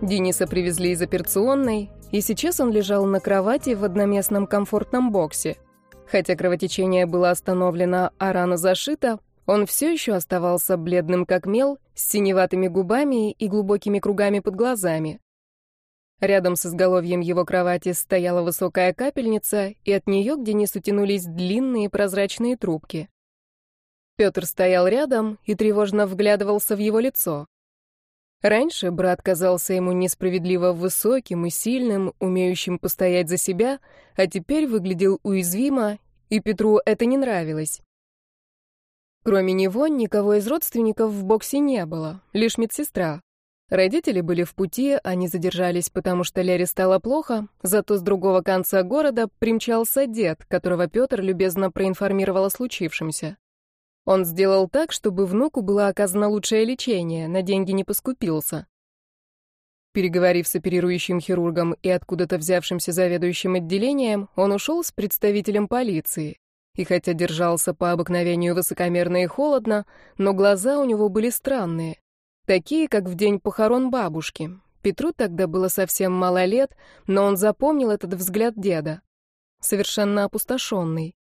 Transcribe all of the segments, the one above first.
Дениса привезли из операционной, и сейчас он лежал на кровати в одноместном комфортном боксе. Хотя кровотечение было остановлено, а рана зашита, он все еще оставался бледным как мел, с синеватыми губами и глубокими кругами под глазами. Рядом с изголовьем его кровати стояла высокая капельница, и от нее к Денису тянулись длинные прозрачные трубки. Петр стоял рядом и тревожно вглядывался в его лицо. Раньше брат казался ему несправедливо высоким и сильным, умеющим постоять за себя, а теперь выглядел уязвимо, и Петру это не нравилось. Кроме него, никого из родственников в боксе не было, лишь медсестра. Родители были в пути, они задержались, потому что Лере стало плохо, зато с другого конца города примчался дед, которого Петр любезно проинформировал о случившемся. Он сделал так, чтобы внуку было оказано лучшее лечение, на деньги не поскупился. Переговорив с оперирующим хирургом и откуда-то взявшимся заведующим отделением, он ушел с представителем полиции. И хотя держался по обыкновению высокомерно и холодно, но глаза у него были странные. Такие, как в день похорон бабушки. Петру тогда было совсем мало лет, но он запомнил этот взгляд деда. Совершенно опустошенный.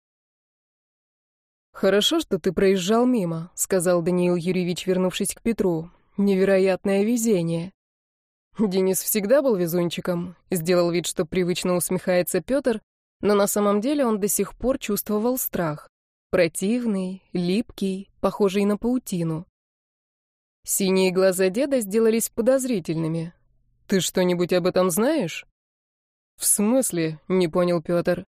«Хорошо, что ты проезжал мимо», — сказал Даниил Юрьевич, вернувшись к Петру. «Невероятное везение». Денис всегда был везунчиком, сделал вид, что привычно усмехается Петр, но на самом деле он до сих пор чувствовал страх. Противный, липкий, похожий на паутину. Синие глаза деда сделались подозрительными. «Ты что-нибудь об этом знаешь?» «В смысле?» — не понял Петр.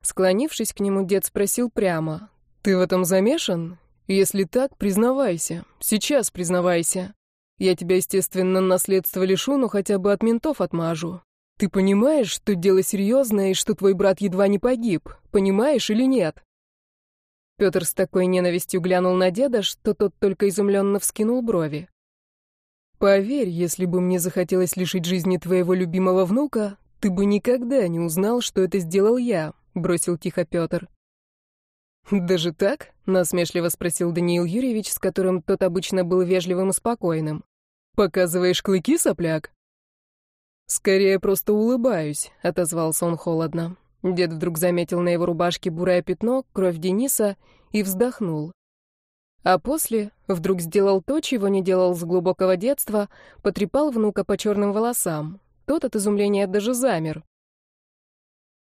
Склонившись к нему, дед спросил прямо. «Ты в этом замешан? Если так, признавайся. Сейчас признавайся. Я тебя, естественно, наследство лишу, но хотя бы от ментов отмажу. Ты понимаешь, что дело серьезное и что твой брат едва не погиб? Понимаешь или нет?» Петр с такой ненавистью глянул на деда, что тот только изумленно вскинул брови. «Поверь, если бы мне захотелось лишить жизни твоего любимого внука, ты бы никогда не узнал, что это сделал я», — бросил тихо Петр. «Даже так?» — насмешливо спросил Даниил Юрьевич, с которым тот обычно был вежливым и спокойным. «Показываешь клыки, сопляк?» «Скорее просто улыбаюсь», — отозвался он холодно. Дед вдруг заметил на его рубашке бурое пятно, кровь Дениса, и вздохнул. А после вдруг сделал то, чего не делал с глубокого детства, потрепал внука по черным волосам. Тот от изумления даже замер.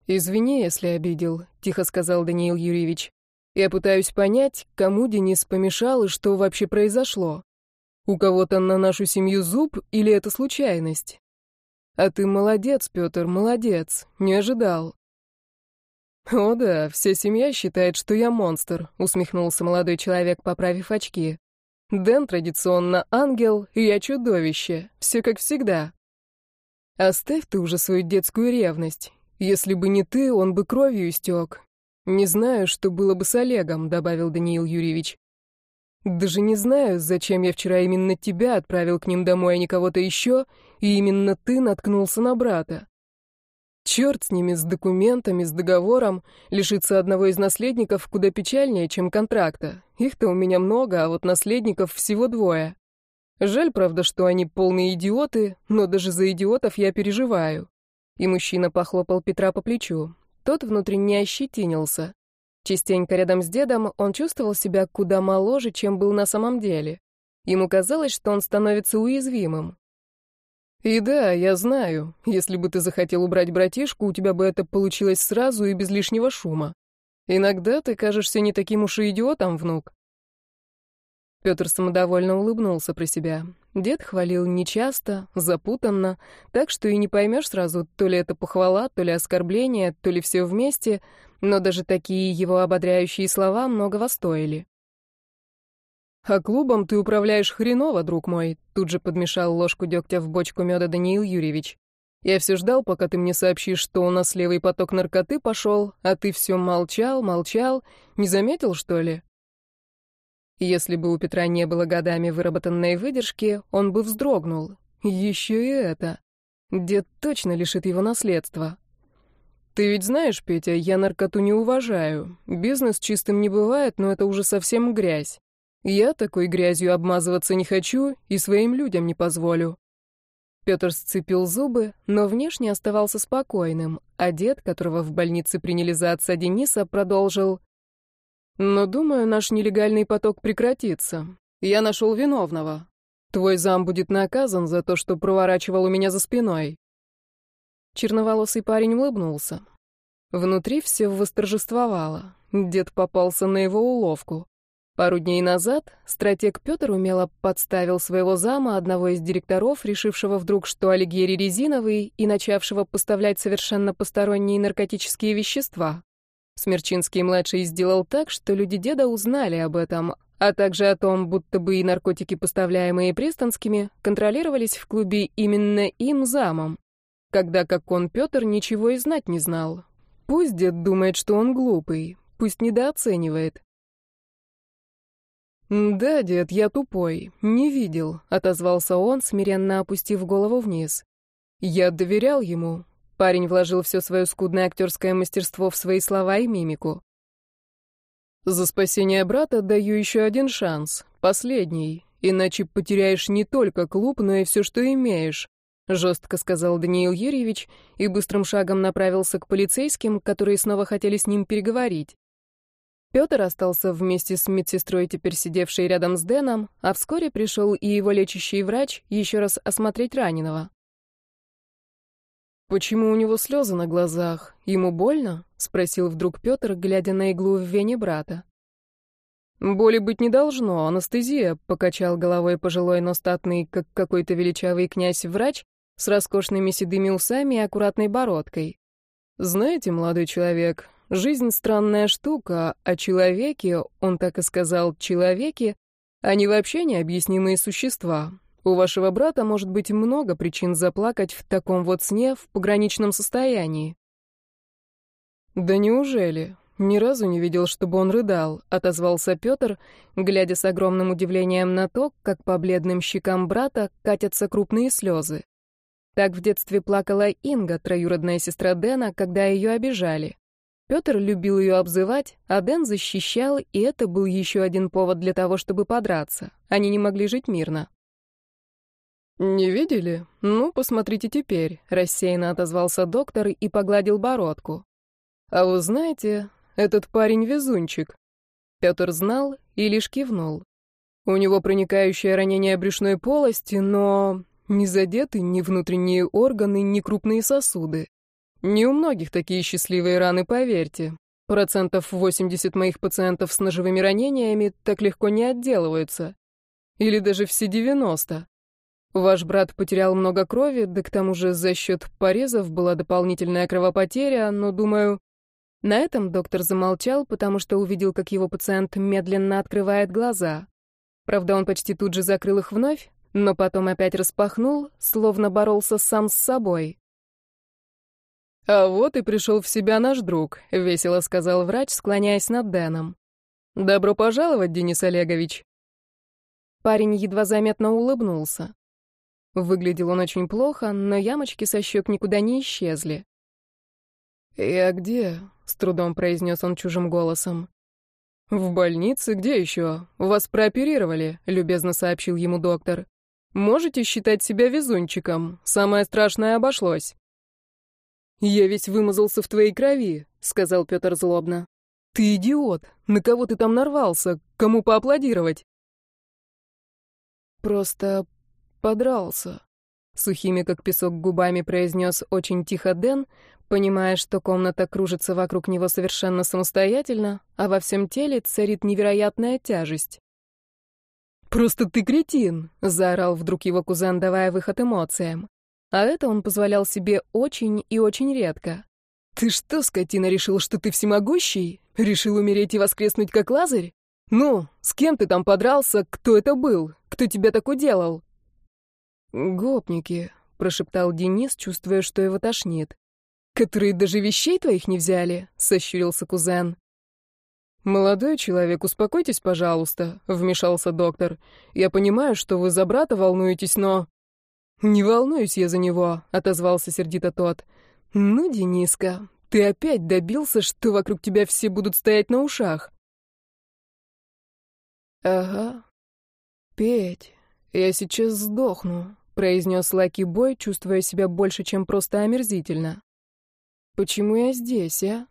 «Извини, если обидел», — тихо сказал Даниил Юрьевич. Я пытаюсь понять, кому Денис помешал и что вообще произошло. У кого-то на нашу семью зуб или это случайность? А ты молодец, Петр, молодец. Не ожидал. О да, вся семья считает, что я монстр, усмехнулся молодой человек, поправив очки. Дэн традиционно ангел, и я чудовище. Все как всегда. Оставь ты уже свою детскую ревность. Если бы не ты, он бы кровью истек. «Не знаю, что было бы с Олегом», — добавил Даниил Юрьевич. «Даже не знаю, зачем я вчера именно тебя отправил к ним домой, а не кого-то еще, и именно ты наткнулся на брата. Черт с ними, с документами, с договором. Лишиться одного из наследников куда печальнее, чем контракта. Их-то у меня много, а вот наследников всего двое. Жаль, правда, что они полные идиоты, но даже за идиотов я переживаю». И мужчина похлопал Петра по плечу. Тот внутренне ощетинился. Частенько рядом с дедом он чувствовал себя куда моложе, чем был на самом деле. Ему казалось, что он становится уязвимым. «И да, я знаю, если бы ты захотел убрать братишку, у тебя бы это получилось сразу и без лишнего шума. Иногда ты кажешься не таким уж и идиотом, внук». Петр самодовольно улыбнулся про себя. Дед хвалил нечасто, запутанно, так что и не поймешь сразу, то ли это похвала, то ли оскорбление, то ли все вместе, но даже такие его ободряющие слова многого стоили. «А клубом ты управляешь хреново, друг мой», — тут же подмешал ложку дегтя в бочку меда Даниил Юрьевич. «Я все ждал, пока ты мне сообщишь, что у нас левый поток наркоты пошел, а ты все молчал, молчал. Не заметил, что ли?» Если бы у Петра не было годами выработанной выдержки, он бы вздрогнул. Еще и это. Дед точно лишит его наследства. Ты ведь знаешь, Петя, я наркоту не уважаю. Бизнес чистым не бывает, но это уже совсем грязь. Я такой грязью обмазываться не хочу и своим людям не позволю. Петр сцепил зубы, но внешне оставался спокойным, а дед, которого в больнице приняли за отца Дениса, продолжил. «Но, думаю, наш нелегальный поток прекратится. Я нашел виновного. Твой зам будет наказан за то, что проворачивал у меня за спиной». Черноволосый парень улыбнулся. Внутри все восторжествовало. Дед попался на его уловку. Пару дней назад стратег Петр умело подставил своего зама, одного из директоров, решившего вдруг, что Алигьери резиновый и начавшего поставлять совершенно посторонние наркотические вещества. Смерчинский-младший сделал так, что люди деда узнали об этом, а также о том, будто бы и наркотики, поставляемые Престонскими, контролировались в клубе именно им замом, когда как он, Петр, ничего и знать не знал. Пусть дед думает, что он глупый, пусть недооценивает. «Да, дед, я тупой. Не видел», — отозвался он, смиренно опустив голову вниз. «Я доверял ему». Парень вложил все свое скудное актерское мастерство в свои слова и мимику. «За спасение брата даю еще один шанс. Последний. Иначе потеряешь не только клуб, но и все, что имеешь», — жестко сказал Даниил Юрьевич и быстрым шагом направился к полицейским, которые снова хотели с ним переговорить. Петр остался вместе с медсестрой, теперь сидевшей рядом с Дэном, а вскоре пришел и его лечащий врач еще раз осмотреть раненого. «Почему у него слезы на глазах? Ему больно?» — спросил вдруг Петр, глядя на иглу в вене брата. «Боли быть не должно, анестезия», — покачал головой пожилой, но статный, как какой-то величавый князь-врач, с роскошными седыми усами и аккуратной бородкой. «Знаете, молодой человек, Жизнь — странная штука, а человеки, он так и сказал, человеки, они вообще необъяснимые существа. У вашего брата может быть много причин заплакать в таком вот сне в пограничном состоянии. Да неужели? Ни разу не видел, чтобы он рыдал, отозвался Петр, глядя с огромным удивлением на то, как по бледным щекам брата катятся крупные слезы. Так в детстве плакала Инга, троюродная сестра Дэна, когда ее обижали. Петр любил ее обзывать, а Дэн защищал, и это был еще один повод для того, чтобы подраться. Они не могли жить мирно. «Не видели? Ну, посмотрите теперь», — рассеянно отозвался доктор и погладил бородку. «А вы знаете, этот парень везунчик». Петр знал и лишь кивнул. У него проникающее ранение брюшной полости, но не задеты ни внутренние органы, ни крупные сосуды. Не у многих такие счастливые раны, поверьте. Процентов 80 моих пациентов с ножевыми ранениями так легко не отделываются. Или даже все 90. Ваш брат потерял много крови, да к тому же за счет порезов была дополнительная кровопотеря, но, думаю... На этом доктор замолчал, потому что увидел, как его пациент медленно открывает глаза. Правда, он почти тут же закрыл их вновь, но потом опять распахнул, словно боролся сам с собой. «А вот и пришел в себя наш друг», — весело сказал врач, склоняясь над Дэном. «Добро пожаловать, Денис Олегович». Парень едва заметно улыбнулся. Выглядел он очень плохо, но ямочки со щек никуда не исчезли. «Я где?» — с трудом произнес он чужим голосом. «В больнице? Где еще? Вас прооперировали», — любезно сообщил ему доктор. «Можете считать себя везунчиком. Самое страшное обошлось». «Я весь вымазался в твоей крови», — сказал Петр злобно. «Ты идиот! На кого ты там нарвался? Кому поаплодировать?» «Просто подрался», — сухими, как песок, губами произнес очень тихо Дэн, понимая, что комната кружится вокруг него совершенно самостоятельно, а во всем теле царит невероятная тяжесть. «Просто ты кретин!» — заорал вдруг его кузен, давая выход эмоциям. А это он позволял себе очень и очень редко. «Ты что, скотина, решил, что ты всемогущий? Решил умереть и воскреснуть, как Лазарь? Ну, с кем ты там подрался? Кто это был? Кто тебя так уделал?» «Гопники», — прошептал Денис, чувствуя, что его тошнит. «Которые даже вещей твоих не взяли?» — сощурился кузен. «Молодой человек, успокойтесь, пожалуйста», — вмешался доктор. «Я понимаю, что вы за брата волнуетесь, но...» «Не волнуюсь я за него», — отозвался сердито тот. «Ну, Дениска, ты опять добился, что вокруг тебя все будут стоять на ушах?» «Ага. Петь, я сейчас сдохну», произнес Лаки Бой, чувствуя себя больше, чем просто омерзительно. «Почему я здесь, а?»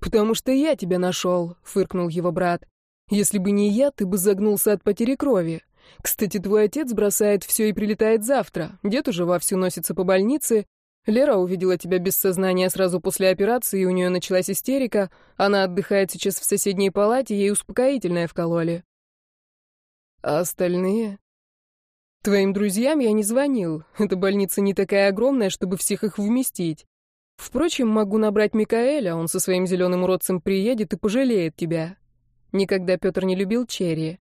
«Потому что я тебя нашел», — фыркнул его брат. «Если бы не я, ты бы загнулся от потери крови. Кстати, твой отец бросает все и прилетает завтра. Дед уже вовсю носится по больнице. Лера увидела тебя без сознания сразу после операции, и у нее началась истерика. Она отдыхает сейчас в соседней палате, ей успокоительное вкололи». «А остальные?» «Твоим друзьям я не звонил. Эта больница не такая огромная, чтобы всех их вместить. Впрочем, могу набрать Микаэля, он со своим зеленым уродцем приедет и пожалеет тебя. Никогда Петр не любил Черри.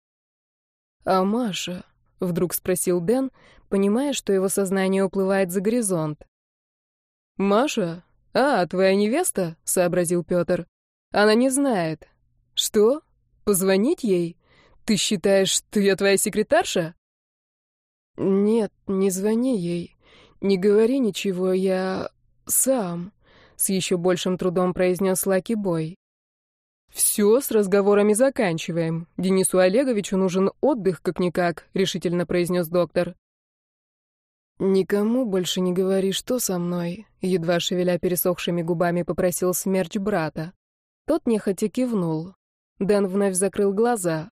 А Маша? Вдруг спросил Дэн, понимая, что его сознание уплывает за горизонт. Маша? А, твоя невеста? сообразил Петр. Она не знает. Что? Позвонить ей? Ты считаешь, что я твоя секретарша? Нет, не звони ей. Не говори ничего, я сам», — с еще большим трудом произнес Лаки Бой. «Все, с разговорами заканчиваем. Денису Олеговичу нужен отдых, как-никак», — решительно произнес доктор. «Никому больше не говори, что со мной», — едва шевеля пересохшими губами попросил смерч брата. Тот нехотя кивнул. Дэн вновь закрыл глаза.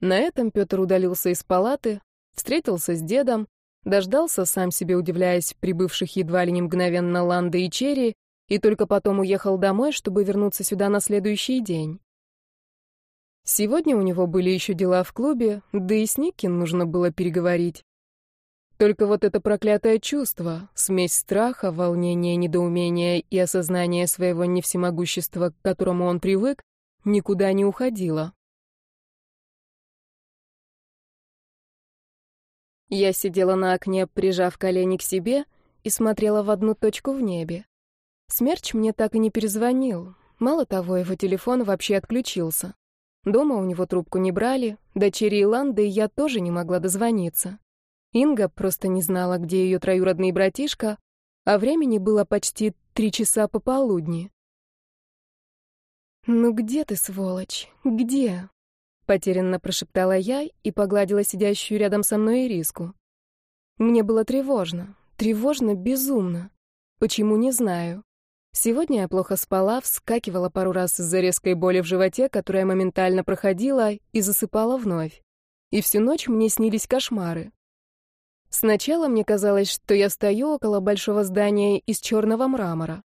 На этом Петр удалился из палаты, встретился с дедом, Дождался, сам себе удивляясь, прибывших едва ли не мгновенно Ланда и Черри, и только потом уехал домой, чтобы вернуться сюда на следующий день. Сегодня у него были еще дела в клубе, да и с Никкин нужно было переговорить. Только вот это проклятое чувство, смесь страха, волнения, недоумения и осознания своего невсемогущества, к которому он привык, никуда не уходило. Я сидела на окне, прижав колени к себе, и смотрела в одну точку в небе. Смерч мне так и не перезвонил. Мало того, его телефон вообще отключился. Дома у него трубку не брали, дочери Иланды я тоже не могла дозвониться. Инга просто не знала, где ее троюродный братишка, а времени было почти три часа пополудни. «Ну где ты, сволочь? Где?» Потерянно прошептала я и погладила сидящую рядом со мной Ириску. Мне было тревожно, тревожно безумно. Почему, не знаю. Сегодня я плохо спала, вскакивала пару раз из-за резкой боли в животе, которая моментально проходила, и засыпала вновь. И всю ночь мне снились кошмары. Сначала мне казалось, что я стою около большого здания из черного мрамора.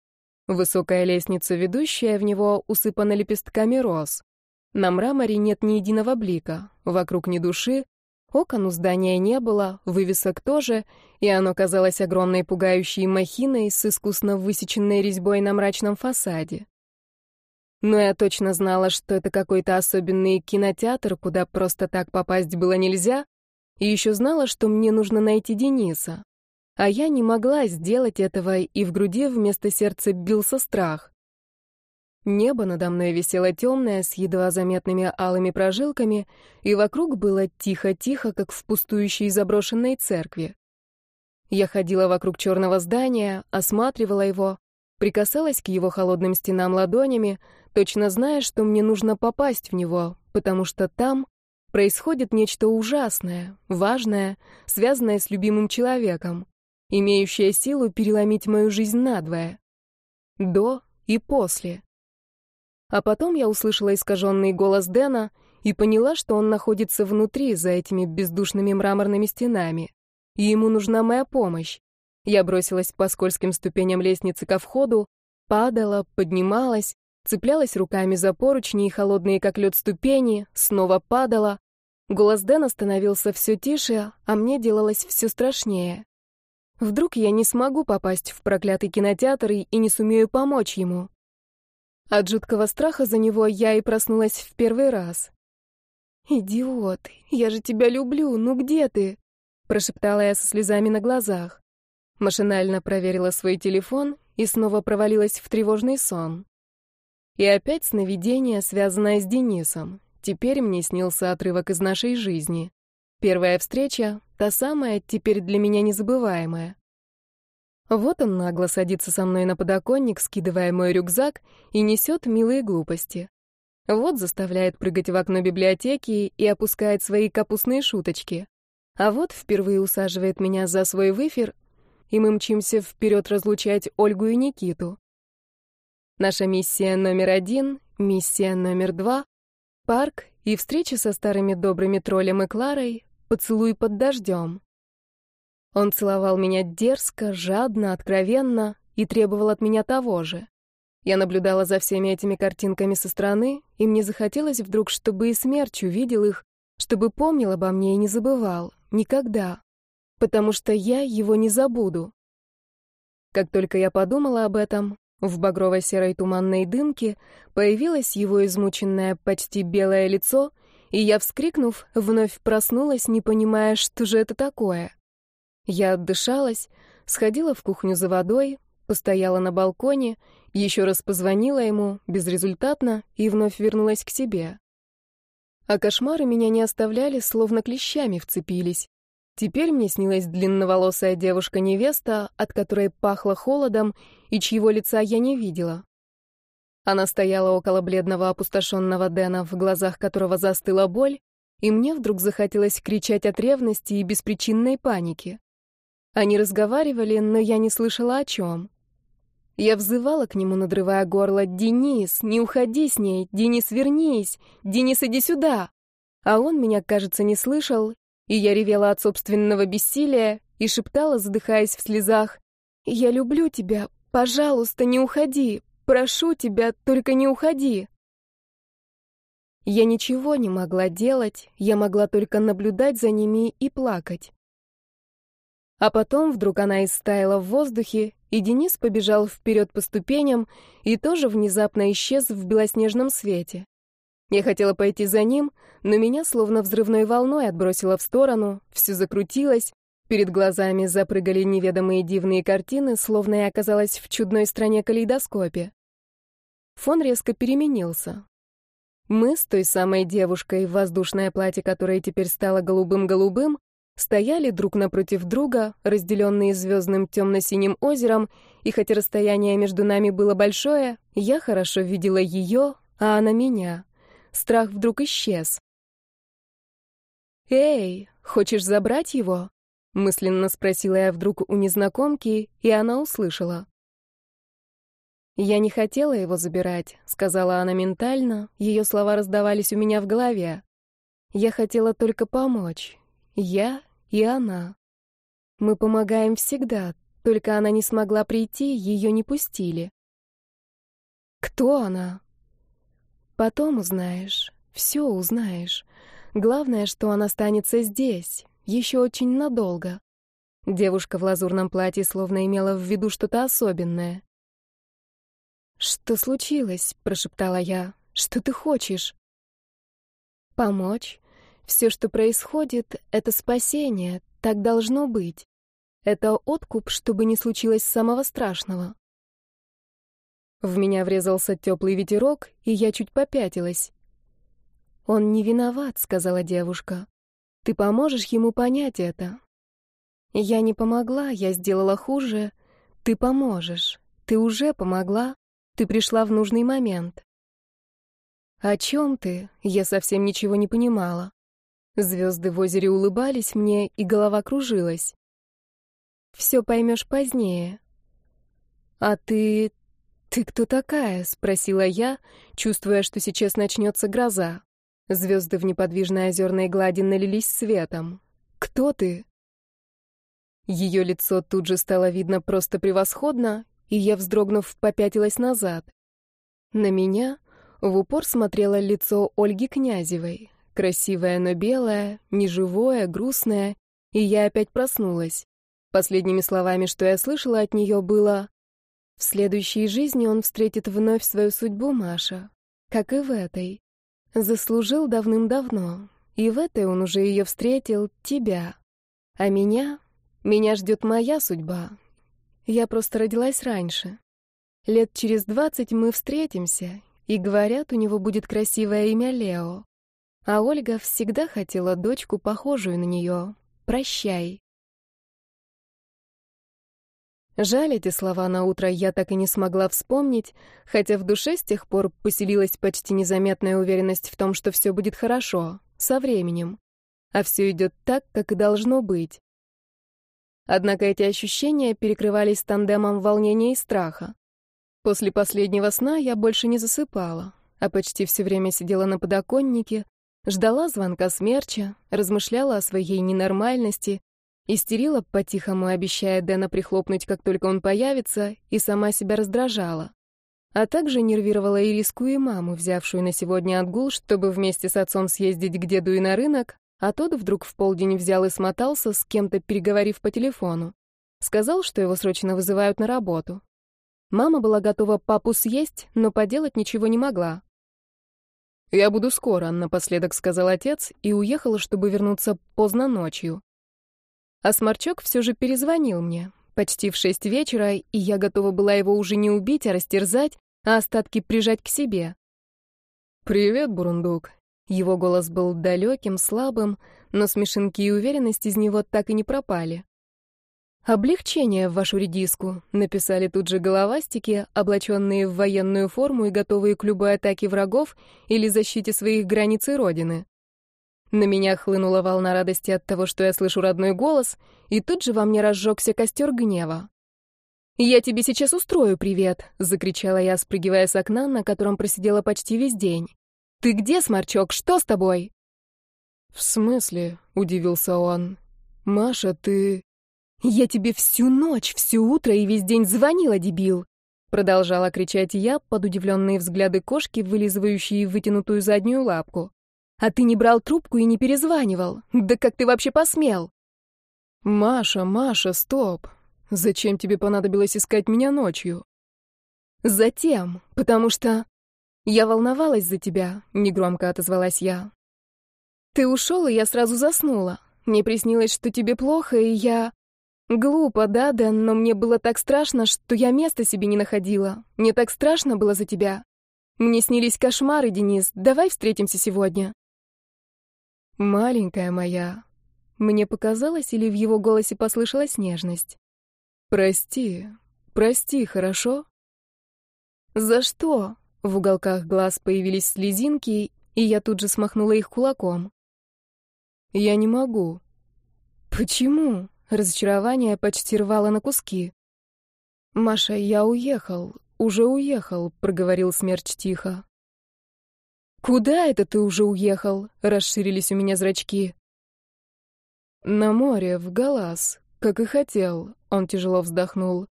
Высокая лестница, ведущая в него, усыпана лепестками роз. На мраморе нет ни единого блика, вокруг ни души, окон у здания не было, вывесок тоже, и оно казалось огромной пугающей махиной с искусно высеченной резьбой на мрачном фасаде. Но я точно знала, что это какой-то особенный кинотеатр, куда просто так попасть было нельзя, и еще знала, что мне нужно найти Дениса. А я не могла сделать этого, и в груди вместо сердца бился страх. Небо надо мной висело темное, с едва заметными алыми прожилками, и вокруг было тихо-тихо, как в пустующей заброшенной церкви. Я ходила вокруг черного здания, осматривала его, прикасалась к его холодным стенам ладонями, точно зная, что мне нужно попасть в него, потому что там происходит нечто ужасное, важное, связанное с любимым человеком, имеющее силу переломить мою жизнь надвое. До и после. А потом я услышала искаженный голос Дэна и поняла, что он находится внутри, за этими бездушными мраморными стенами. И ему нужна моя помощь. Я бросилась по скользким ступеням лестницы ко входу, падала, поднималась, цеплялась руками за поручни и холодные, как лед, ступени, снова падала. Голос Дэна становился все тише, а мне делалось все страшнее. Вдруг я не смогу попасть в проклятый кинотеатр и не сумею помочь ему. От жуткого страха за него я и проснулась в первый раз. «Идиот, я же тебя люблю, ну где ты?» Прошептала я со слезами на глазах. Машинально проверила свой телефон и снова провалилась в тревожный сон. И опять сновидение, связанное с Денисом. Теперь мне снился отрывок из нашей жизни. Первая встреча, та самая, теперь для меня незабываемая. Вот он нагло садится со мной на подоконник, скидывая мой рюкзак, и несет милые глупости. Вот заставляет прыгать в окно библиотеки и опускает свои капустные шуточки. А вот впервые усаживает меня за свой выфер, и мы мчимся вперед разлучать Ольгу и Никиту. Наша миссия номер один, миссия номер два — парк и встреча со старыми добрыми троллем и Кларой, поцелуй под дождем. Он целовал меня дерзко, жадно, откровенно и требовал от меня того же. Я наблюдала за всеми этими картинками со стороны, и мне захотелось вдруг, чтобы и смерч увидел их, чтобы помнил обо мне и не забывал. Никогда. Потому что я его не забуду. Как только я подумала об этом, в багрово-серой туманной дымке появилось его измученное, почти белое лицо, и я, вскрикнув, вновь проснулась, не понимая, что же это такое. Я отдышалась, сходила в кухню за водой, постояла на балконе, еще раз позвонила ему, безрезультатно, и вновь вернулась к себе. А кошмары меня не оставляли, словно клещами вцепились. Теперь мне снилась длинноволосая девушка-невеста, от которой пахло холодом и чьего лица я не видела. Она стояла около бледного опустошенного Дэна, в глазах которого застыла боль, и мне вдруг захотелось кричать от ревности и беспричинной паники. Они разговаривали, но я не слышала о чем. Я взывала к нему, надрывая горло. «Денис, не уходи с ней! Денис, вернись! Денис, иди сюда!» А он меня, кажется, не слышал, и я ревела от собственного бессилия и шептала, задыхаясь в слезах. «Я люблю тебя! Пожалуйста, не уходи! Прошу тебя, только не уходи!» Я ничего не могла делать, я могла только наблюдать за ними и плакать. А потом вдруг она истаяла в воздухе, и Денис побежал вперед по ступеням и тоже внезапно исчез в белоснежном свете. Я хотела пойти за ним, но меня словно взрывной волной отбросило в сторону, все закрутилось, перед глазами запрыгали неведомые дивные картины, словно я оказалась в чудной стране-калейдоскопе. Фон резко переменился. Мы с той самой девушкой, воздушное платье которое теперь стало голубым-голубым, стояли друг напротив друга, разделенные звездным темно-синим озером, и хотя расстояние между нами было большое, я хорошо видела ее, а она меня. Страх вдруг исчез. «Эй, хочешь забрать его?» — мысленно спросила я вдруг у незнакомки, и она услышала. «Я не хотела его забирать», — сказала она ментально, ее слова раздавались у меня в голове. «Я хотела только помочь. Я и она. Мы помогаем всегда, только она не смогла прийти, ее не пустили. Кто она? Потом узнаешь, все узнаешь. Главное, что она останется здесь, еще очень надолго. Девушка в лазурном платье словно имела в виду что-то особенное. «Что случилось?» — прошептала я. «Что ты хочешь?» «Помочь. Все, что происходит, — это спасение, так должно быть. Это откуп, чтобы не случилось самого страшного. В меня врезался теплый ветерок, и я чуть попятилась. «Он не виноват», — сказала девушка. «Ты поможешь ему понять это». «Я не помогла, я сделала хуже. Ты поможешь. Ты уже помогла. Ты пришла в нужный момент». «О чем ты?» — я совсем ничего не понимала. Звезды в озере улыбались мне, и голова кружилась. «Все поймешь позднее». «А ты... ты кто такая?» — спросила я, чувствуя, что сейчас начнется гроза. Звезды в неподвижной озерной глади налились светом. «Кто ты?» Ее лицо тут же стало видно просто превосходно, и я, вздрогнув, попятилась назад. На меня в упор смотрело лицо Ольги Князевой, Красивое, но белое, неживое, грустное, и я опять проснулась. Последними словами, что я слышала от нее, было «В следующей жизни он встретит вновь свою судьбу, Маша, как и в этой. Заслужил давным-давно, и в этой он уже ее встретил, тебя. А меня? Меня ждет моя судьба. Я просто родилась раньше. Лет через двадцать мы встретимся, и, говорят, у него будет красивое имя Лео. А Ольга всегда хотела дочку, похожую на нее. «Прощай». Жаль, эти слова на утро я так и не смогла вспомнить, хотя в душе с тех пор поселилась почти незаметная уверенность в том, что все будет хорошо, со временем. а все идет так, как и должно быть. Однако эти ощущения перекрывались тандемом волнения и страха. После последнего сна я больше не засыпала, а почти все время сидела на подоконнике, ждала звонка смерча, размышляла о своей ненормальности, истерила по-тихому, обещая Дэна прихлопнуть, как только он появится, и сама себя раздражала. А также нервировала Ириску и маму, взявшую на сегодня отгул, чтобы вместе с отцом съездить к деду и на рынок, а тот вдруг в полдень взял и смотался, с кем-то переговорив по телефону. Сказал, что его срочно вызывают на работу. Мама была готова папу съесть, но поделать ничего не могла. «Я буду скоро», — напоследок сказал отец и уехал, чтобы вернуться поздно ночью. А Сморчок все же перезвонил мне, почти в шесть вечера, и я готова была его уже не убить, а растерзать, а остатки прижать к себе. «Привет, Бурундук», его голос был далеким, слабым, но смешинки и уверенность из него так и не пропали. «Облегчение в вашу редиску», — написали тут же головастики, облаченные в военную форму и готовые к любой атаке врагов или защите своих границ и родины. На меня хлынула волна радости от того, что я слышу родной голос, и тут же во мне разжегся костер гнева. «Я тебе сейчас устрою привет!» — закричала я, спрыгивая с окна, на котором просидела почти весь день. «Ты где, Сморчок? Что с тобой?» «В смысле?» — удивился он. «Маша, ты...» «Я тебе всю ночь, всю утро и весь день звонила, дебил!» Продолжала кричать я под удивленные взгляды кошки, вылизывающие вытянутую заднюю лапку. «А ты не брал трубку и не перезванивал. Да как ты вообще посмел?» «Маша, Маша, стоп! Зачем тебе понадобилось искать меня ночью?» «Затем, потому что «Я волновалась за тебя», — негромко отозвалась я. «Ты ушел, и я сразу заснула. Мне приснилось, что тебе плохо, и я...» «Глупо, да, Дэн, но мне было так страшно, что я места себе не находила. Мне так страшно было за тебя. Мне снились кошмары, Денис. Давай встретимся сегодня». «Маленькая моя...» Мне показалось, или в его голосе послышалась нежность. «Прости, прости, хорошо?» «За что?» В уголках глаз появились слезинки, и я тут же смахнула их кулаком. «Я не могу». «Почему?» Разочарование почти рвало на куски. «Маша, я уехал, уже уехал», — проговорил смерч тихо. «Куда это ты уже уехал?» — расширились у меня зрачки. «На море, в Галас, как и хотел», — он тяжело вздохнул.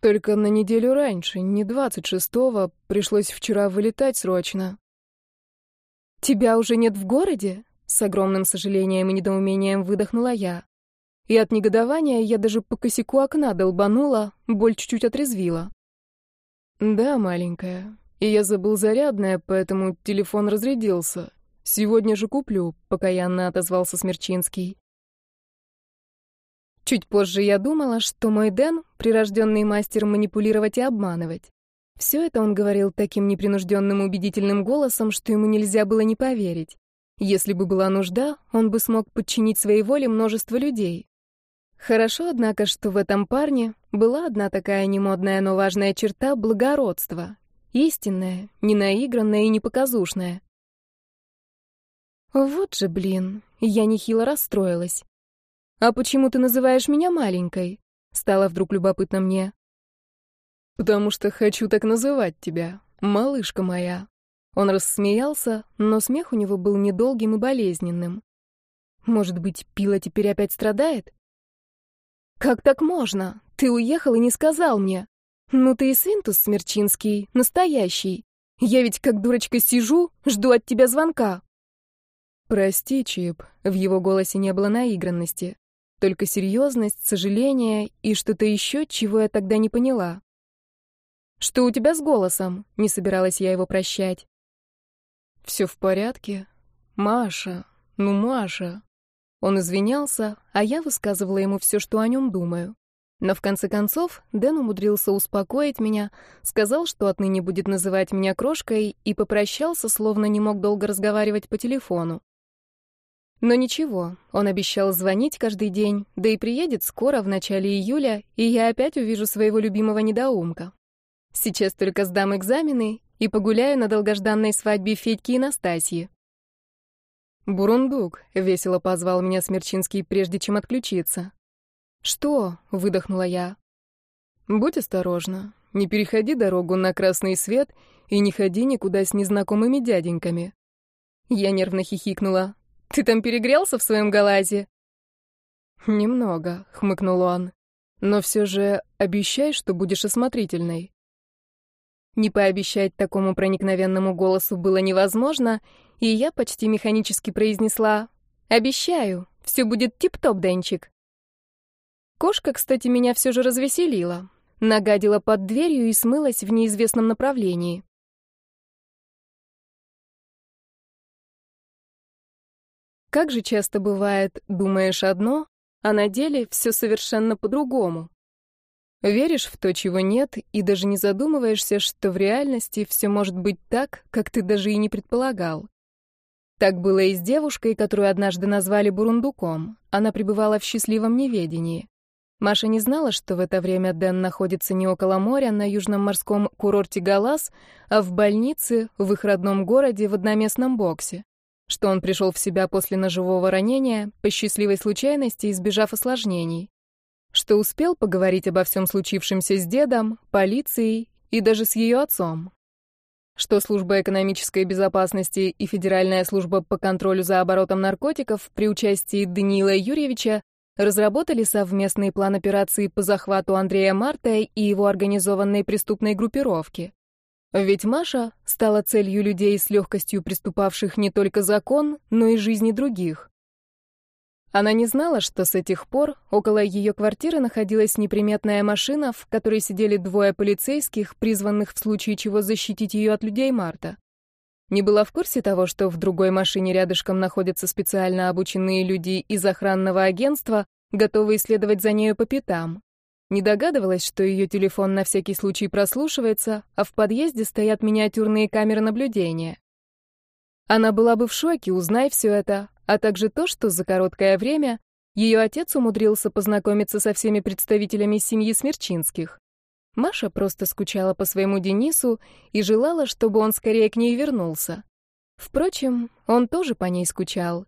Только на неделю раньше, не двадцать шестого, пришлось вчера вылетать срочно. «Тебя уже нет в городе?» — с огромным сожалением и недоумением выдохнула я. И от негодования я даже по косяку окна долбанула, боль чуть-чуть отрезвила. «Да, маленькая. И я забыл зарядное, поэтому телефон разрядился. Сегодня же куплю», — покаянно отозвался Смерчинский. Чуть позже я думала, что мой Дэн — прирожденный мастер манипулировать и обманывать. Все это он говорил таким непринужденным убедительным голосом, что ему нельзя было не поверить. Если бы была нужда, он бы смог подчинить своей воле множество людей. Хорошо, однако, что в этом парне была одна такая немодная, но важная черта — благородство. Истинная, не наигранная и не показушная. Вот же, блин, я нехило расстроилась. «А почему ты называешь меня маленькой?» Стало вдруг любопытно мне. «Потому что хочу так называть тебя, малышка моя». Он рассмеялся, но смех у него был недолгим и болезненным. «Может быть, Пила теперь опять страдает?» «Как так можно? Ты уехал и не сказал мне. Ну ты и свинтус Смерчинский, настоящий. Я ведь как дурочка сижу, жду от тебя звонка». «Прости, Чип», — в его голосе не было наигранности. Только серьезность, сожаление и что-то еще, чего я тогда не поняла. «Что у тебя с голосом?» — не собиралась я его прощать. «Все в порядке? Маша, ну Маша». Он извинялся, а я высказывала ему все, что о нем думаю. Но в конце концов Дэн умудрился успокоить меня, сказал, что отныне будет называть меня крошкой, и попрощался, словно не мог долго разговаривать по телефону. Но ничего, он обещал звонить каждый день, да и приедет скоро, в начале июля, и я опять увижу своего любимого недоумка. Сейчас только сдам экзамены и погуляю на долгожданной свадьбе Федьки и Настасьи. «Бурундук», — весело позвал меня Смерчинский, прежде чем отключиться. «Что?» — выдохнула я. «Будь осторожна. Не переходи дорогу на красный свет и не ходи никуда с незнакомыми дяденьками». Я нервно хихикнула. «Ты там перегрелся в своем галазе?» «Немного», — хмыкнул он. «Но все же обещай, что будешь осмотрительной». Не пообещать такому проникновенному голосу было невозможно, и я почти механически произнесла «Обещаю, все будет тип-топ, Денчик». Кошка, кстати, меня все же развеселила. Нагадила под дверью и смылась в неизвестном направлении. Как же часто бывает, думаешь одно, а на деле все совершенно по-другому. Веришь в то, чего нет, и даже не задумываешься, что в реальности все может быть так, как ты даже и не предполагал. Так было и с девушкой, которую однажды назвали Бурундуком. Она пребывала в счастливом неведении. Маша не знала, что в это время Дэн находится не около моря, на южном морском курорте Галас, а в больнице, в их родном городе, в одноместном боксе. Что он пришел в себя после ножевого ранения, по счастливой случайности избежав осложнений что успел поговорить обо всем случившемся с дедом, полицией и даже с ее отцом. Что служба экономической безопасности и Федеральная служба по контролю за оборотом наркотиков при участии Даниила Юрьевича разработали совместный план операции по захвату Андрея Марта и его организованной преступной группировки. Ведь Маша стала целью людей с легкостью приступавших не только закон, но и жизни других. Она не знала, что с этих пор около ее квартиры находилась неприметная машина, в которой сидели двое полицейских, призванных в случае чего защитить ее от людей Марта. Не была в курсе того, что в другой машине рядышком находятся специально обученные люди из охранного агентства, готовые следовать за нею по пятам. Не догадывалась, что ее телефон на всякий случай прослушивается, а в подъезде стоят миниатюрные камеры наблюдения. Она была бы в шоке, узнай все это, а также то, что за короткое время ее отец умудрился познакомиться со всеми представителями семьи Смерчинских. Маша просто скучала по своему Денису и желала, чтобы он скорее к ней вернулся. Впрочем, он тоже по ней скучал.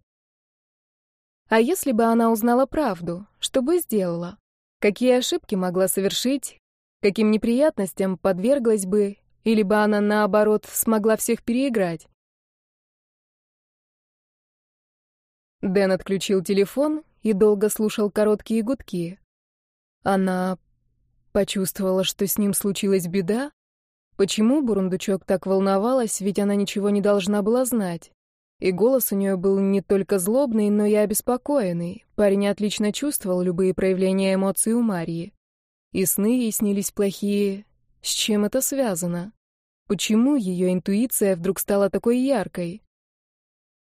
А если бы она узнала правду, что бы сделала? Какие ошибки могла совершить? Каким неприятностям подверглась бы? Или бы она, наоборот, смогла всех переиграть? Дэн отключил телефон и долго слушал короткие гудки. Она почувствовала, что с ним случилась беда? Почему Бурундучок так волновалась, ведь она ничего не должна была знать? И голос у нее был не только злобный, но и обеспокоенный. Парень отлично чувствовал любые проявления эмоций у Марии. И сны ей снились плохие. С чем это связано? Почему ее интуиция вдруг стала такой яркой?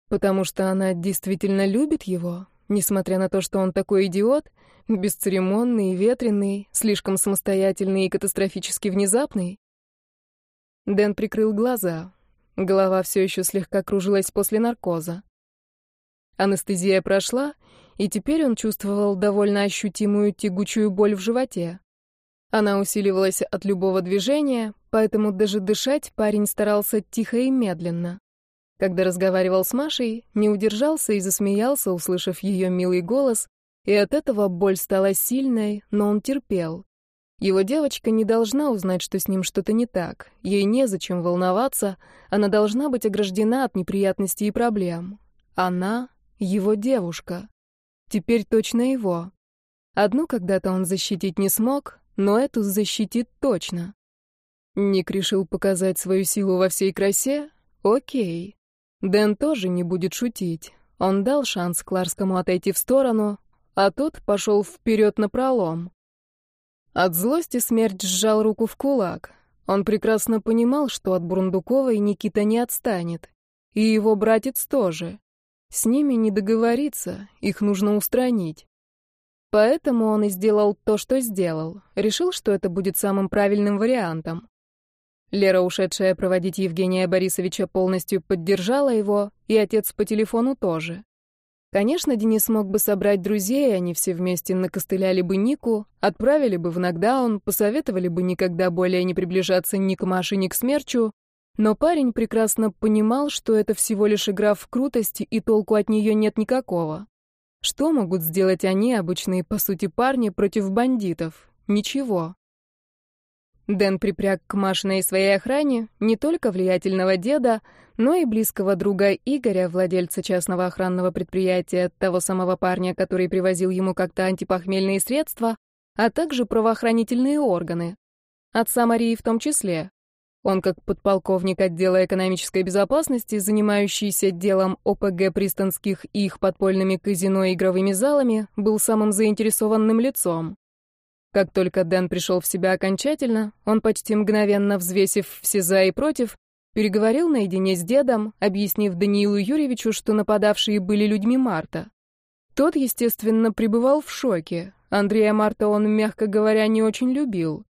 Потому что она действительно любит его, несмотря на то, что он такой идиот, бесцеремонный, ветреный, слишком самостоятельный и катастрофически внезапный. Дэн прикрыл глаза. Голова все еще слегка кружилась после наркоза. Анестезия прошла, и теперь он чувствовал довольно ощутимую тягучую боль в животе. Она усиливалась от любого движения, поэтому даже дышать парень старался тихо и медленно. Когда разговаривал с Машей, не удержался и засмеялся, услышав ее милый голос, и от этого боль стала сильной, но он терпел. Его девочка не должна узнать, что с ним что-то не так. Ей незачем волноваться, она должна быть ограждена от неприятностей и проблем. Она — его девушка. Теперь точно его. Одну когда-то он защитить не смог, но эту защитит точно. Ник решил показать свою силу во всей красе? Окей. Дэн тоже не будет шутить. Он дал шанс Кларскому отойти в сторону, а тот пошел вперед на пролом. От злости смерть сжал руку в кулак. Он прекрасно понимал, что от Бурундуковой Никита не отстанет. И его братец тоже. С ними не договориться, их нужно устранить. Поэтому он и сделал то, что сделал. Решил, что это будет самым правильным вариантом. Лера, ушедшая проводить Евгения Борисовича, полностью поддержала его, и отец по телефону тоже. Конечно, Денис мог бы собрать друзей, они все вместе накостыляли бы Нику, отправили бы в нокдаун, посоветовали бы никогда более не приближаться ни к Маше, ни к Смерчу, Но парень прекрасно понимал, что это всего лишь игра в крутости, и толку от нее нет никакого. Что могут сделать они, обычные, по сути, парни, против бандитов? Ничего. Дэн припряг к Машиной своей охране не только влиятельного деда, но и близкого друга Игоря, владельца частного охранного предприятия, того самого парня, который привозил ему как-то антипохмельные средства, а также правоохранительные органы. Отца Марии в том числе. Он, как подполковник отдела экономической безопасности, занимающийся делом ОПГ пристанских и их подпольными казино и игровыми залами, был самым заинтересованным лицом. Как только Дэн пришел в себя окончательно, он почти мгновенно, взвесив все «за» и «против», переговорил наедине с дедом, объяснив Даниилу Юрьевичу, что нападавшие были людьми Марта. Тот, естественно, пребывал в шоке. Андрея Марта он, мягко говоря, не очень любил.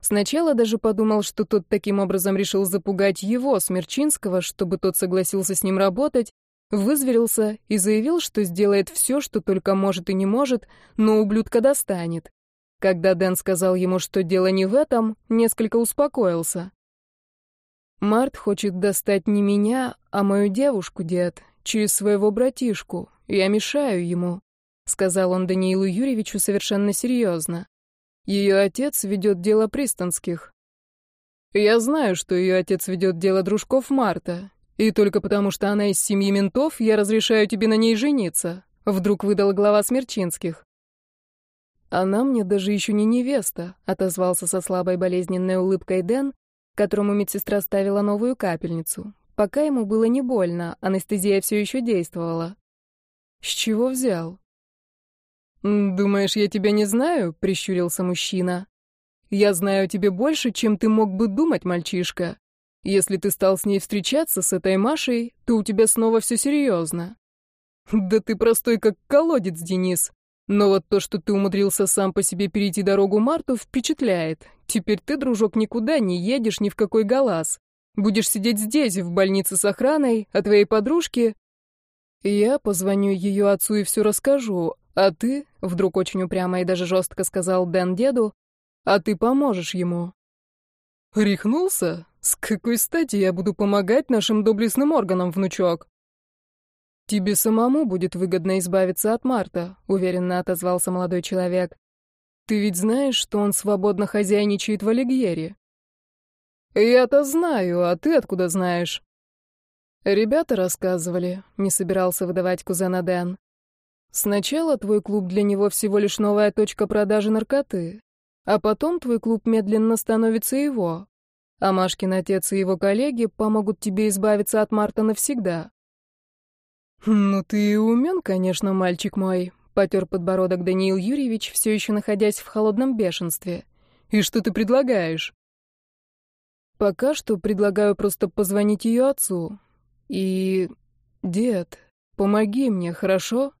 Сначала даже подумал, что тот таким образом решил запугать его, Смерчинского, чтобы тот согласился с ним работать, вызверился и заявил, что сделает все, что только может и не может, но ублюдка достанет. Когда Дэн сказал ему, что дело не в этом, несколько успокоился. «Март хочет достать не меня, а мою девушку, дед, через своего братишку. Я мешаю ему», — сказал он Даниилу Юрьевичу совершенно серьезно. «Ее отец ведет дело пристанских». «Я знаю, что ее отец ведет дело дружков Марта, и только потому, что она из семьи ментов, я разрешаю тебе на ней жениться», — вдруг выдал глава Смерчинских. «Она мне даже еще не невеста», — отозвался со слабой болезненной улыбкой Дэн, которому медсестра ставила новую капельницу. Пока ему было не больно, анестезия все еще действовала. «С чего взял?» «Думаешь, я тебя не знаю?» — прищурился мужчина. «Я знаю тебе больше, чем ты мог бы думать, мальчишка. Если ты стал с ней встречаться, с этой Машей, то у тебя снова все серьезно». «Да ты простой как колодец, Денис. Но вот то, что ты умудрился сам по себе перейти дорогу Марту, впечатляет. Теперь ты, дружок, никуда не едешь ни в какой галас. Будешь сидеть здесь, в больнице с охраной, а твоей подружке... Я позвоню ее отцу и все расскажу, а ты, вдруг очень упрямо и даже жестко сказал Дэн деду, а ты поможешь ему. Рехнулся? С какой стати я буду помогать нашим доблестным органам, внучок? «Тебе самому будет выгодно избавиться от Марта», — уверенно отозвался молодой человек. «Ты ведь знаешь, что он свободно хозяйничает в Алигьере?» «Я-то знаю, а ты откуда знаешь?» «Ребята рассказывали», — не собирался выдавать кузена Дэн. «Сначала твой клуб для него всего лишь новая точка продажи наркоты, а потом твой клуб медленно становится его. А Машкин отец и его коллеги помогут тебе избавиться от Марта навсегда. «Ну ты умен, конечно, мальчик мой», — потер подбородок Даниил Юрьевич, все еще находясь в холодном бешенстве. «И что ты предлагаешь?» «Пока что предлагаю просто позвонить ее отцу. И... Дед, помоги мне, хорошо?»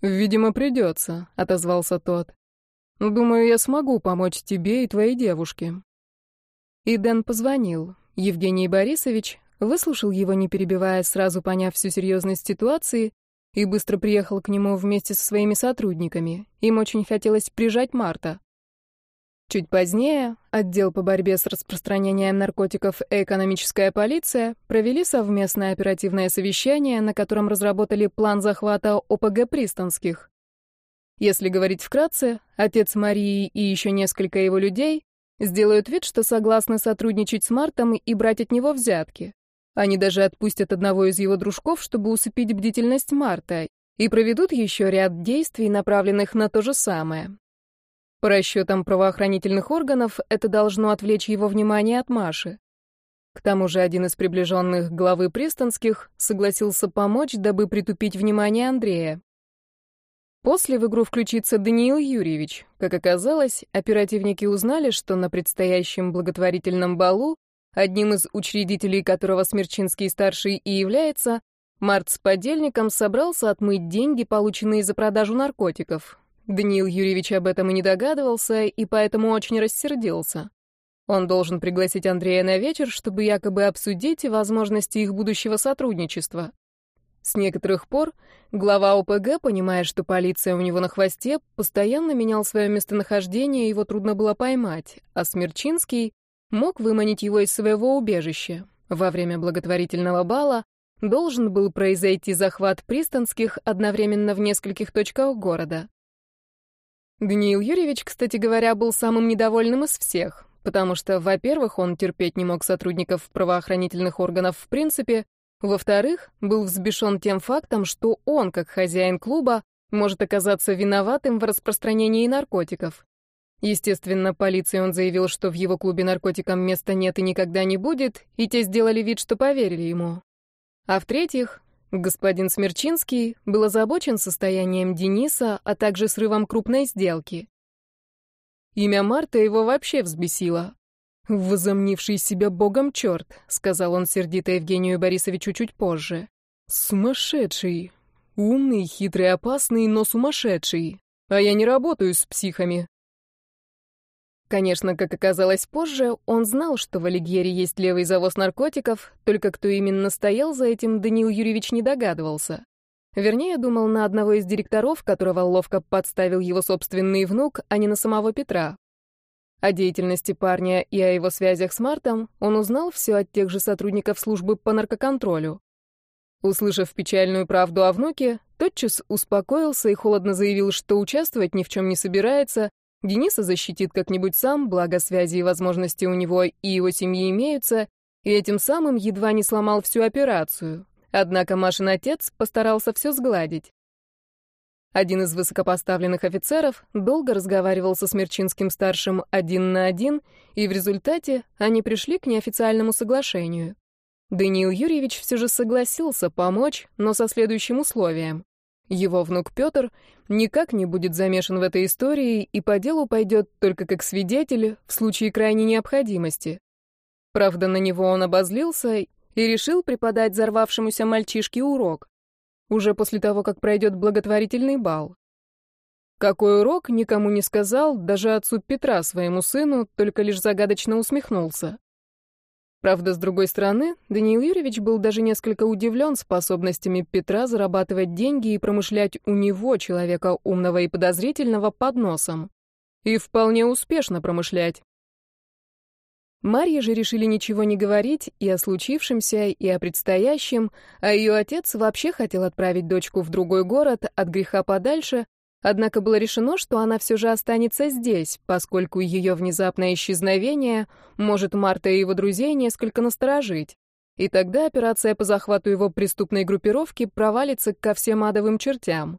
«Видимо, придется», — отозвался тот. «Думаю, я смогу помочь тебе и твоей девушке». И Дэн позвонил. Евгений Борисович, Выслушал его, не перебивая, сразу поняв всю серьезность ситуации, и быстро приехал к нему вместе со своими сотрудниками. Им очень хотелось прижать Марта. Чуть позднее отдел по борьбе с распространением наркотиков и экономическая полиция провели совместное оперативное совещание, на котором разработали план захвата ОПГ Пристанских. Если говорить вкратце, отец Марии и еще несколько его людей сделают вид, что согласны сотрудничать с Мартом и брать от него взятки. Они даже отпустят одного из его дружков, чтобы усыпить бдительность Марта, и проведут еще ряд действий, направленных на то же самое. По расчетам правоохранительных органов, это должно отвлечь его внимание от Маши. К тому же один из приближенных главы Престонских согласился помочь, дабы притупить внимание Андрея. После в игру включится Даниил Юрьевич. Как оказалось, оперативники узнали, что на предстоящем благотворительном балу одним из учредителей которого Смерчинский-старший и является, Март с подельником собрался отмыть деньги, полученные за продажу наркотиков. Даниил Юрьевич об этом и не догадывался, и поэтому очень рассердился. Он должен пригласить Андрея на вечер, чтобы якобы обсудить возможности их будущего сотрудничества. С некоторых пор глава ОПГ, понимая, что полиция у него на хвосте, постоянно менял свое местонахождение, его трудно было поймать, а Смерчинский мог выманить его из своего убежища. Во время благотворительного бала должен был произойти захват пристанских одновременно в нескольких точках города. Даниил Юрьевич, кстати говоря, был самым недовольным из всех, потому что, во-первых, он терпеть не мог сотрудников правоохранительных органов в принципе, во-вторых, был взбешен тем фактом, что он, как хозяин клуба, может оказаться виноватым в распространении наркотиков. Естественно, полиции он заявил, что в его клубе наркотикам места нет и никогда не будет, и те сделали вид, что поверили ему. А в-третьих, господин Смерчинский был озабочен состоянием Дениса, а также срывом крупной сделки. Имя Марта его вообще взбесило. «Возомнивший себя богом черт», — сказал он сердито Евгению Борисовичу чуть позже. «Сумасшедший. Умный, хитрый, опасный, но сумасшедший. А я не работаю с психами. Конечно, как оказалось позже, он знал, что в Алигьере есть левый завоз наркотиков, только кто именно стоял за этим, Даниил Юрьевич не догадывался. Вернее, думал на одного из директоров, которого ловко подставил его собственный внук, а не на самого Петра. О деятельности парня и о его связях с Мартом он узнал все от тех же сотрудников службы по наркоконтролю. Услышав печальную правду о внуке, тотчас успокоился и холодно заявил, что участвовать ни в чем не собирается, Дениса защитит как-нибудь сам, благо связи и возможности у него и его семьи имеются, и этим самым едва не сломал всю операцию. Однако Машин отец постарался все сгладить. Один из высокопоставленных офицеров долго разговаривал со Смерчинским-старшим один на один, и в результате они пришли к неофициальному соглашению. Даниил Юрьевич все же согласился помочь, но со следующим условием. Его внук Петр никак не будет замешан в этой истории и по делу пойдет только как свидетель в случае крайней необходимости. Правда, на него он обозлился и решил преподать взорвавшемуся мальчишке урок. Уже после того, как пройдет благотворительный бал. Какой урок, никому не сказал, даже отцу Петра, своему сыну, только лишь загадочно усмехнулся. Правда, с другой стороны, Даниил Юрьевич был даже несколько удивлен способностями Петра зарабатывать деньги и промышлять у него, человека умного и подозрительного, под носом. И вполне успешно промышлять. Марье же решили ничего не говорить и о случившемся, и о предстоящем, а ее отец вообще хотел отправить дочку в другой город от греха подальше, Однако было решено, что она все же останется здесь, поскольку ее внезапное исчезновение может Марта и его друзей несколько насторожить. И тогда операция по захвату его преступной группировки провалится ко всем адовым чертям.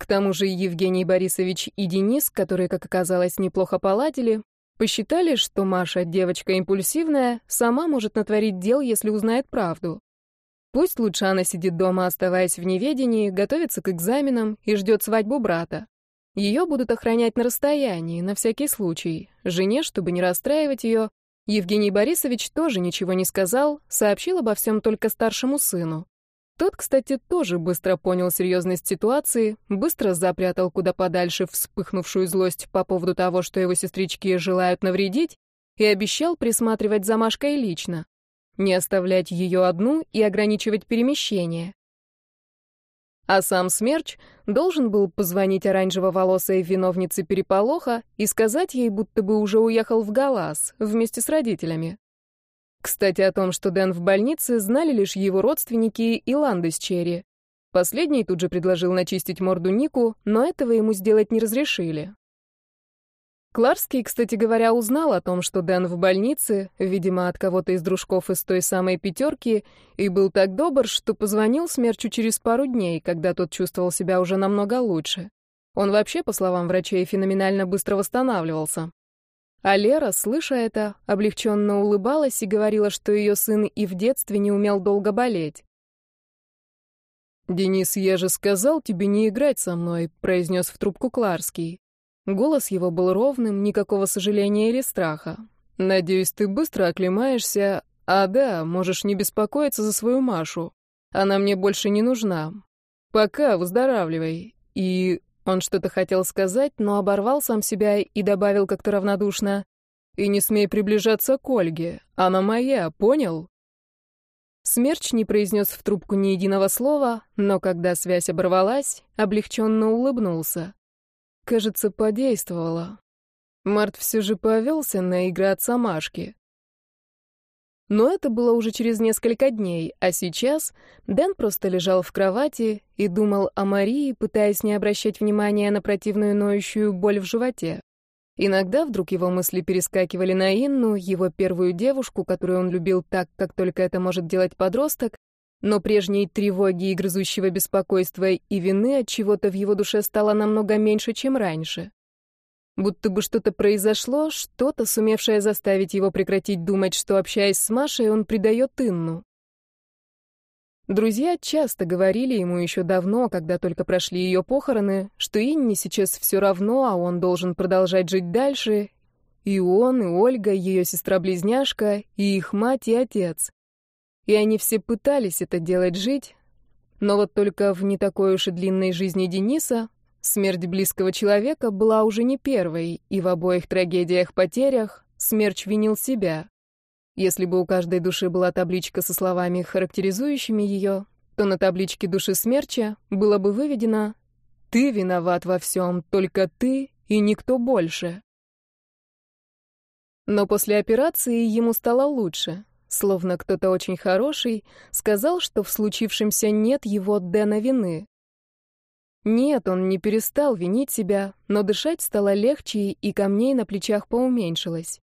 К тому же Евгений Борисович и Денис, которые, как оказалось, неплохо поладили, посчитали, что Маша, девочка импульсивная, сама может натворить дел, если узнает правду. Пусть лучше она сидит дома, оставаясь в неведении, готовится к экзаменам и ждет свадьбу брата. Ее будут охранять на расстоянии, на всякий случай. Жене, чтобы не расстраивать ее, Евгений Борисович тоже ничего не сказал, сообщил обо всем только старшему сыну. Тот, кстати, тоже быстро понял серьезность ситуации, быстро запрятал куда подальше вспыхнувшую злость по поводу того, что его сестрички желают навредить, и обещал присматривать за Машкой лично не оставлять ее одну и ограничивать перемещение. А сам Смерч должен был позвонить оранжево-волосой виновнице переполоха и сказать ей, будто бы уже уехал в Галас вместе с родителями. Кстати, о том, что Дэн в больнице, знали лишь его родственники и Ландес Черри. Последний тут же предложил начистить морду Нику, но этого ему сделать не разрешили. Кларский, кстати говоря, узнал о том, что Дэн в больнице, видимо, от кого-то из дружков из той самой пятерки, и был так добр, что позвонил Смерчу через пару дней, когда тот чувствовал себя уже намного лучше. Он вообще, по словам врачей, феноменально быстро восстанавливался. А Лера, слыша это, облегченно улыбалась и говорила, что ее сын и в детстве не умел долго болеть. «Денис, я же сказал тебе не играть со мной», — произнес в трубку Кларский. Голос его был ровным, никакого сожаления или страха. «Надеюсь, ты быстро оклемаешься. А да, можешь не беспокоиться за свою Машу. Она мне больше не нужна. Пока, выздоравливай». И он что-то хотел сказать, но оборвал сам себя и добавил как-то равнодушно. «И не смей приближаться к Ольге. Она моя, понял?» Смерч не произнес в трубку ни единого слова, но когда связь оборвалась, облегченно улыбнулся. Кажется, подействовало. Март все же повелся на игры от Самашки. Но это было уже через несколько дней, а сейчас Дэн просто лежал в кровати и думал о Марии, пытаясь не обращать внимания на противную ноющую боль в животе. Иногда вдруг его мысли перескакивали на Инну, его первую девушку, которую он любил так, как только это может делать подросток, но прежней тревоги и грызущего беспокойства и вины от чего-то в его душе стало намного меньше, чем раньше. Будто бы что-то произошло, что-то, сумевшее заставить его прекратить думать, что, общаясь с Машей, он предает Инну. Друзья часто говорили ему еще давно, когда только прошли ее похороны, что Инне сейчас все равно, а он должен продолжать жить дальше. И он, и Ольга, ее сестра-близняшка, и их мать и отец. И они все пытались это делать жить, но вот только в не такой уж и длинной жизни Дениса Смерть близкого человека была уже не первой, и в обоих трагедиях-потерях Смерч винил себя. Если бы у каждой души была табличка со словами, характеризующими ее, то на табличке души Смерча было бы выведено «Ты виноват во всем, только ты и никто больше». Но после операции ему стало лучше, словно кто-то очень хороший сказал, что в случившемся нет его Дэна вины. Нет, он не перестал винить себя, но дышать стало легче, и камней на плечах поуменьшилось.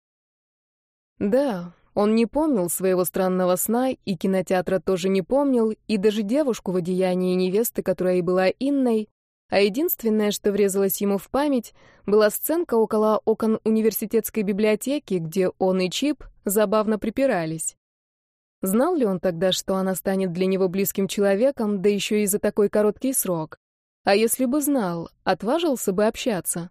Да, он не помнил своего странного сна, и кинотеатра тоже не помнил, и даже девушку в одеянии невесты, которая и была Инной, а единственное, что врезалось ему в память, была сценка около окон университетской библиотеки, где он и Чип забавно припирались. Знал ли он тогда, что она станет для него близким человеком, да еще и за такой короткий срок? А если бы знал, отважился бы общаться.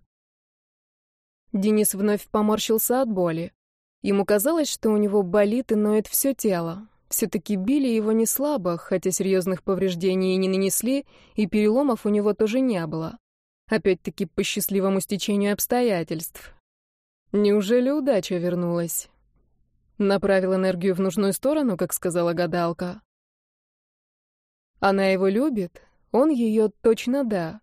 Денис вновь поморщился от боли. Ему казалось, что у него болит и ноет все тело. Все-таки били его не слабо, хотя серьезных повреждений не нанесли, и переломов у него тоже не было. Опять-таки по счастливому стечению обстоятельств. Неужели удача вернулась? Направил энергию в нужную сторону, как сказала гадалка. Она его любит, он ее точно да.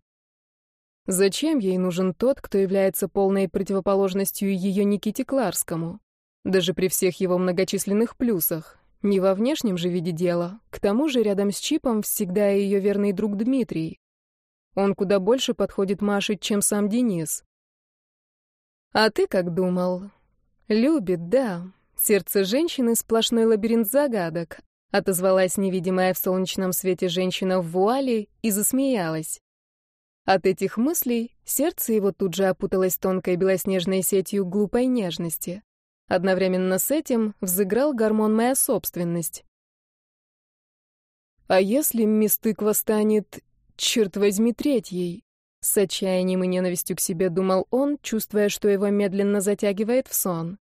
Зачем ей нужен тот, кто является полной противоположностью ее Никите Кларскому? Даже при всех его многочисленных плюсах. Не во внешнем же виде дела. К тому же рядом с Чипом всегда ее верный друг Дмитрий. Он куда больше подходит Маше, чем сам Денис. А ты как думал? Любит, да. Сердце женщины — сплошной лабиринт загадок, Отозвалась невидимая в солнечном свете женщина в вуале и засмеялась. От этих мыслей сердце его тут же опуталось тонкой белоснежной сетью глупой нежности. Одновременно с этим взыграл гормон «Моя собственность». А если Мистыква станет, черт возьми, третьей? С отчаянием и ненавистью к себе думал он, чувствуя, что его медленно затягивает в сон.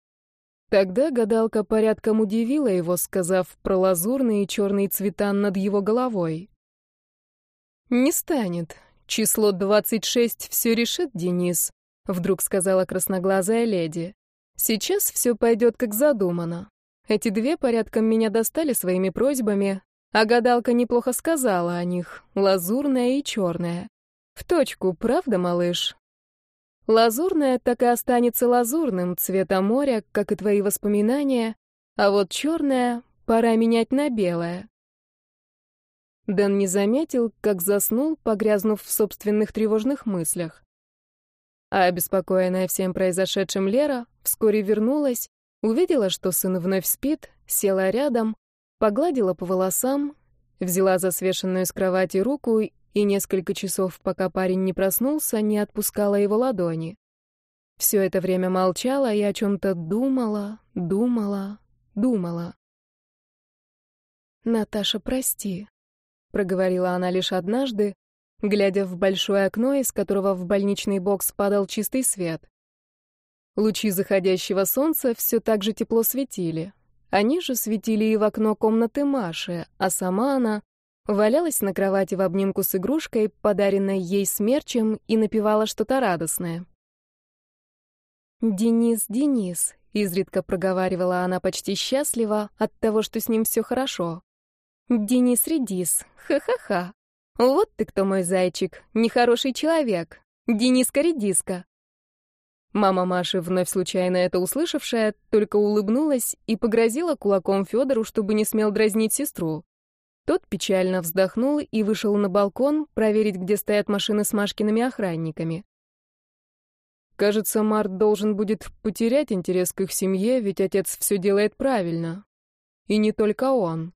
Тогда гадалка порядком удивила его, сказав про лазурный и черный цвета над его головой. «Не станет. Число 26 все решит, Денис», — вдруг сказала красноглазая леди. «Сейчас все пойдет как задумано. Эти две порядком меня достали своими просьбами, а гадалка неплохо сказала о них, лазурная и черная. В точку, правда, малыш?» Лазурное так и останется лазурным, цвета моря, как и твои воспоминания, а вот черное пора менять на белое. Дэн не заметил, как заснул, погрязнув в собственных тревожных мыслях. А обеспокоенная всем произошедшим Лера вскоре вернулась, увидела, что сын вновь спит, села рядом, погладила по волосам, взяла за свешенную с кровати руку и несколько часов, пока парень не проснулся, не отпускала его ладони. Все это время молчала и о чем-то думала, думала, думала. «Наташа, прости», — проговорила она лишь однажды, глядя в большое окно, из которого в больничный бокс падал чистый свет. Лучи заходящего солнца все так же тепло светили. Они же светили и в окно комнаты Маши, а сама она Валялась на кровати в обнимку с игрушкой, подаренной ей смерчем, и напевала что-то радостное. «Денис, Денис», — изредка проговаривала она почти счастливо от того, что с ним все хорошо. «Денис Редис, ха-ха-ха. Вот ты кто мой зайчик, нехороший человек. Дениска Редиска». Мама Маши, вновь случайно это услышавшая, только улыбнулась и погрозила кулаком Федору, чтобы не смел дразнить сестру. Тот печально вздохнул и вышел на балкон проверить, где стоят машины с Машкиными охранниками. Кажется, Март должен будет потерять интерес к их семье, ведь отец все делает правильно. И не только он.